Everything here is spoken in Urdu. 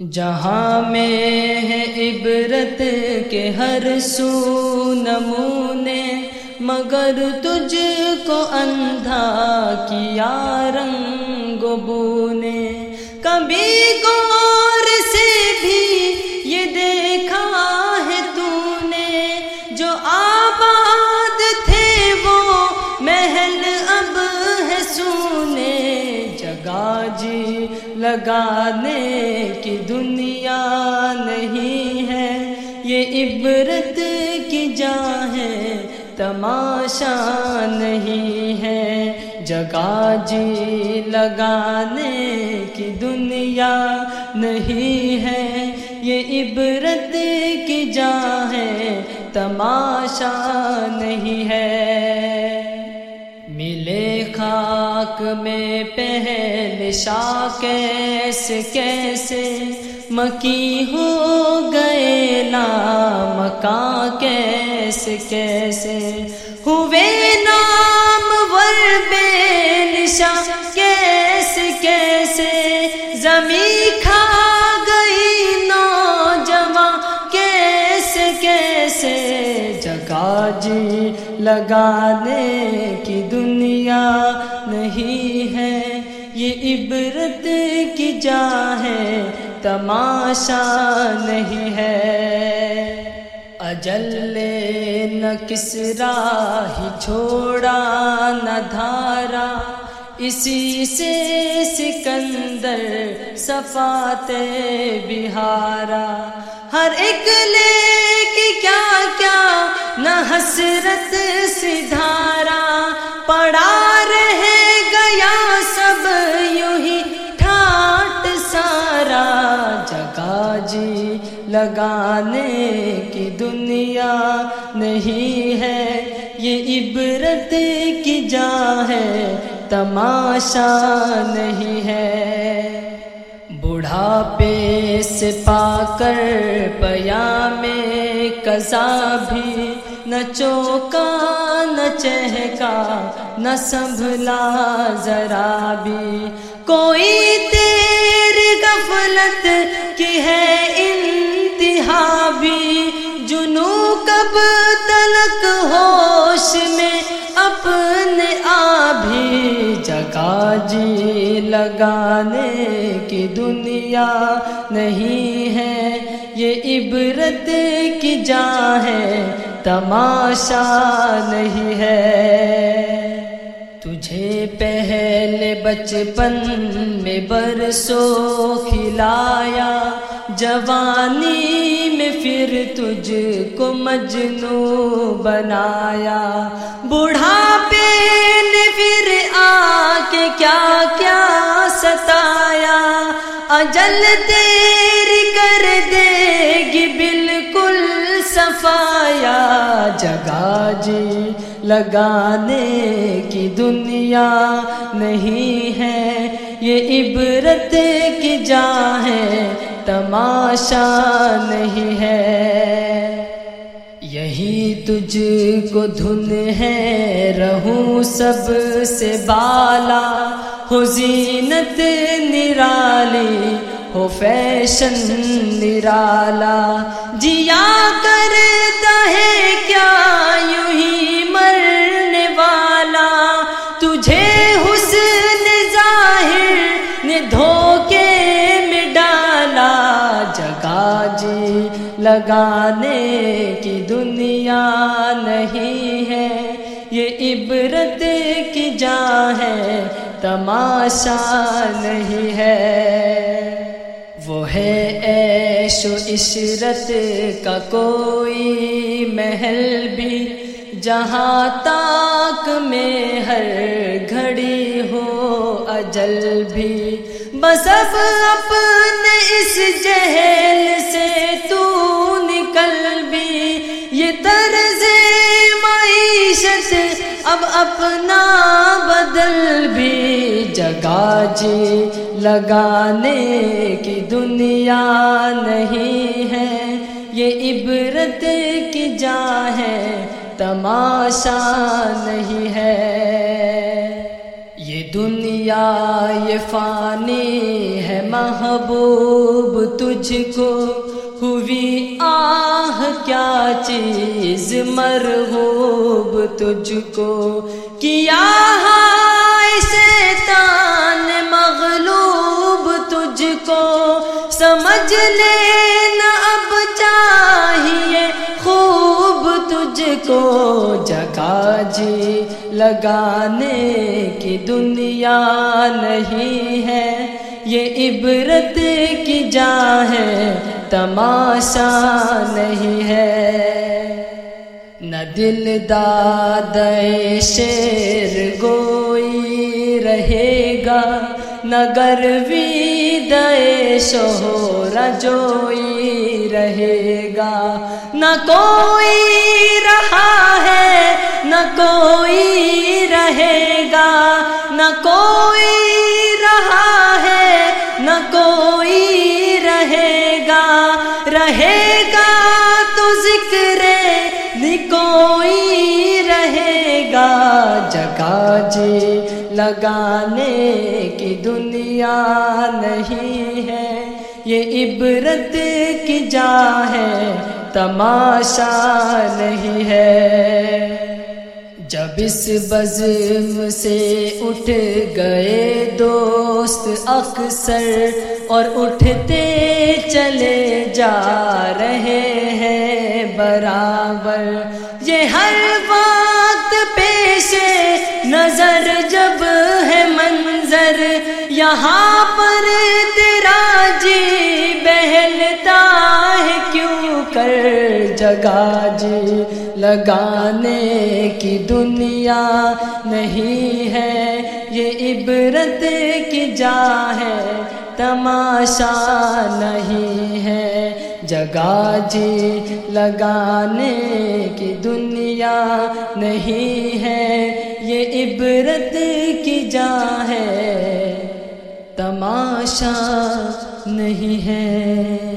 جہاں میں ہے عبرت کے ہر سو نمونے، مگر تجھ کو اندھا کیا رنگ بونے۔ کبھی کو جی لگانے کی دنیا نہیں ہے۔ یہ عبرت کی جا ہے، تماشا نہیں ہے۔ جگہ جی لگانے کی دنیا نہیں ہے۔ یہ عبرت کی جا ہے، تماشا نہیں ہے۔ ملے خاک میں پہل شاہ کیسے کیسے مکی ہو گئے لا مکان کیسے کیسے ہوئے نام لگانے کی دنیا نہیں ہے۔ یہ عبرت کی جا ہے تماشا نہیں ہے۔ اجل نہ کس راہ چھوڑا، نہ دھارا۔ اسی سے سکندر صفات بہارا۔ ہر ایک لے کے کیا کیا نہ حسرت سدھارا پڑا رہ گیا سب یوں ہی ٹھاٹ سارا جگہ جی لگانے کی دنیا نہیں ہے یہ عبرت کی جا ہے تماشا نہیں ہے بڑھاپے سے پا کر پیا میں کزا بھی نہ چوکا، نہ چہکا، نہ سنبھلا ذرا بھی۔ کوئی تیر غفلت کی ہے انتہا بھی۔ جنو کب تلک ہوش میں اپنے آبھی جگہ جی لگانے کی دنیا نہیں ہے۔ یہ عبرت کی جا ہے، تماشا نہیں ہے۔ تجھے پہلے بچپن میں برسوں کھلایا، جوانی میں پھر تجھ کو مجنو بنایا۔ بڑھاپے نے پھر آ کے کیا کیا ستایا، اجل تیری جگہ جی لگانے کی دنیا نہیں ہے۔ یہ عبرت کی جا ہے تماشا نہیں ہے۔ یہی تجھ کو دھن ہے، رہوں سب سے بالا۔ ہو زینت نرالی ہو فیشن نرالا۔ جیا کرتا ہے کیا یوں ہی مرنے والا؟ تجھے حسن ظاہر نے دھوکے میں ڈالا۔ جگہ جی لگانے کی دنیا نہیں ہے، یہ عبرت کی جا ہے، تماشا نہیں ہے۔ وہ ہے ایش و عشرت کا کوئی محل بھی، جہاں تاک میں ہر گھڑی ہو اجل بھی۔ بس اب اپنے اس جہل سے تو نکل بھی، یہ اب اپنا بدل بھی جگہ جی لگانے کی دنیا نہیں ہے۔ یہ عبرت کی جا ہے، تماشا نہیں ہے۔ یہ دنیا، یہ فانی ہے، محبوب تجھ کو ہوئی چیز مرغوب تجھ کو کیا ہاں سے تان مغلوب تجھ کو سمجھ لینا اب چاہیے خوب تجھ کو جگہ جی لگانے کی دنیا نہیں ہے، یہ عبرت کی جا ہے۔ تماشا نہیں ہے۔ نہ دل داد شیر گوئی رہے گا، نہ گروی دے شہور جوئی رہے گا۔ نہ کوئی رہا ہے، نہ کوئی رہے گا۔ نہ کوئی جی لگانے کی دنیا نہیں ہے۔ یہ عبرت کی جا ہے، تماشا نہیں ہے۔ جب اس بزم سے اٹھ گئے دوست اکثر اور اٹھتے چلے جا رہے ہیں برابر، یہ ہر وقت پیش یہاں پر تیرا جی بہلتا ہے، کیوں کر جگہ جی لگانے کی دنیا نہیں ہے؟ یہ عبرت کی جا ہے، تماشا نہیں ہے۔ جگہ جی لگانے کی دنیا نہیں ہے، یہ عبرت کی جا ہے۔ تماشا نہیں ہے۔